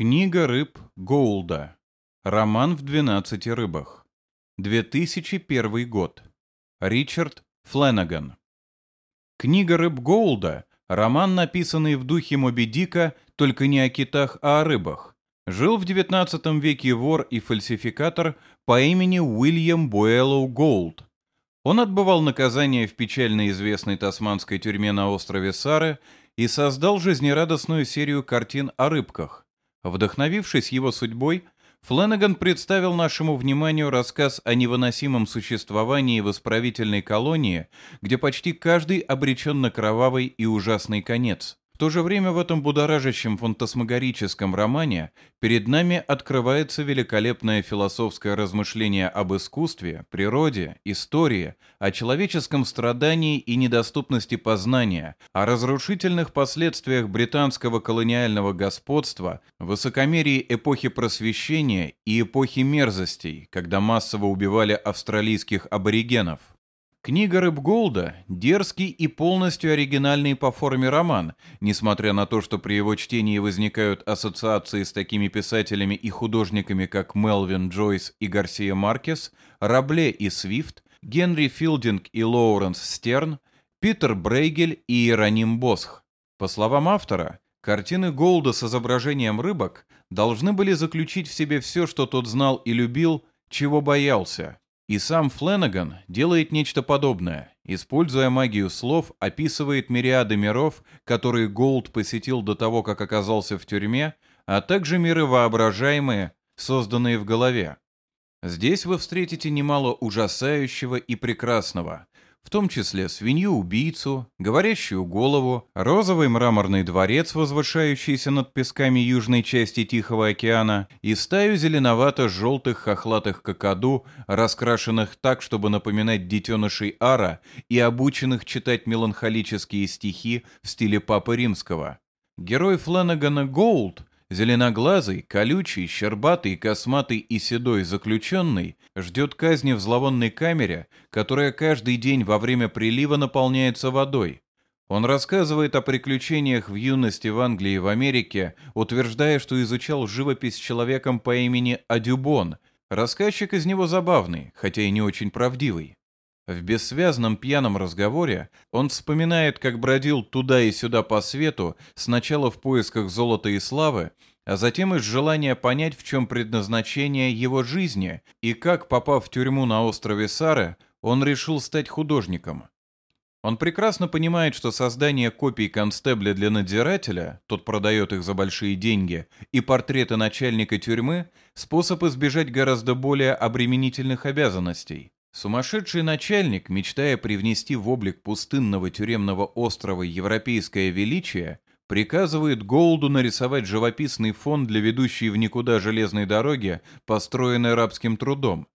Книга рыб Гоулда. Роман в 12 рыбах. 2001 год. Ричард Фленаган. Книга рыб Гоулда – роман, написанный в духе Моби Дика, только не о китах, а о рыбах. Жил в 19 веке вор и фальсификатор по имени Уильям Буэллоу Голд. Он отбывал наказание в печально известной тасманской тюрьме на острове Сары и создал жизнерадостную серию картин о рыбках – Вдохновившись его судьбой, Фленнеган представил нашему вниманию рассказ о невыносимом существовании в исправительной колонии, где почти каждый обречен на кровавый и ужасный конец то же время в этом будоражащем фантасмагорическом романе перед нами открывается великолепное философское размышление об искусстве, природе, истории, о человеческом страдании и недоступности познания, о разрушительных последствиях британского колониального господства, высокомерии эпохи просвещения и эпохи мерзостей, когда массово убивали австралийских аборигенов. Книга Рыбголда – дерзкий и полностью оригинальный по форме роман, несмотря на то, что при его чтении возникают ассоциации с такими писателями и художниками, как Мелвин Джойс и Гарсия Маркес, Рабле и Свифт, Генри Филдинг и Лоуренс Стерн, Питер Брейгель и Иероним Босх. По словам автора, картины Голда с изображением рыбок должны были заключить в себе все, что тот знал и любил, чего боялся – и сам Фленаган делает нечто подобное. Используя магию слов, описывает мириады миров, которые Голд посетил до того, как оказался в тюрьме, а также миры воображаемые, созданные в голове. Здесь вы встретите немало ужасающего и прекрасного, в том числе свинью-убийцу, говорящую голову, розовый мраморный дворец, возвышающийся над песками южной части Тихого океана, и стаю зеленовато-желтых хохлатых кокоду, раскрашенных так, чтобы напоминать детенышей ара и обученных читать меланхолические стихи в стиле Папы Римского. Герой Фленагана Гоулд Зеленоглазый, колючий, щербатый, косматый и седой заключенный ждет казни в зловонной камере, которая каждый день во время прилива наполняется водой. Он рассказывает о приключениях в юности в Англии и в Америке, утверждая, что изучал живопись человеком по имени Адюбон. Рассказчик из него забавный, хотя и не очень правдивый. В бессвязном пьяном разговоре он вспоминает, как бродил туда и сюда по свету, сначала в поисках золота и славы, а затем из желания понять, в чем предназначение его жизни и как, попав в тюрьму на острове Сары, он решил стать художником. Он прекрасно понимает, что создание копий констебля для надзирателя, тот продает их за большие деньги, и портреты начальника тюрьмы – способ избежать гораздо более обременительных обязанностей. Сумасшедший начальник, мечтая привнести в облик пустынного тюремного острова европейское величие, приказывает Голду нарисовать живописный фон для ведущей в никуда железной дороги, построенной рабским трудом.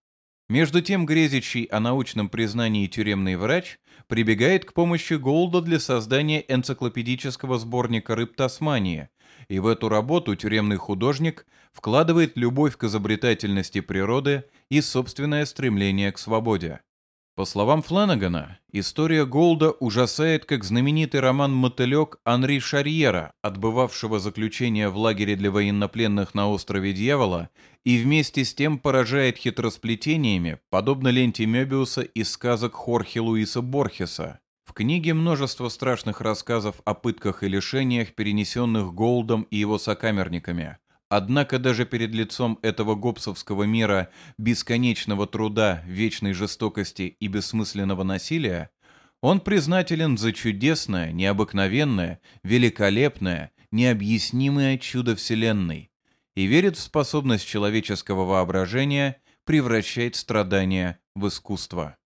Между тем грезящий о научном признании тюремный врач прибегает к помощи Голда для создания энциклопедического сборника рыб Тасмании, и в эту работу тюремный художник вкладывает любовь к изобретательности природы и собственное стремление к свободе. По словам Фланагана, история Голда ужасает как знаменитый роман «Мотылек» Анри Шарьера, отбывавшего заключение в лагере для военнопленных на острове Дьявола, и вместе с тем поражает хитросплетениями, подобно ленте Мёбиуса из сказок Хорхе Луиса Борхеса. В книге множество страшных рассказов о пытках и лишениях, перенесенных Голдом и его сокамерниками. Однако даже перед лицом этого гопсовского мира бесконечного труда, вечной жестокости и бессмысленного насилия, он признателен за чудесное, необыкновенное, великолепное, необъяснимое чудо Вселенной и верит в способность человеческого воображения превращать страдания в искусство.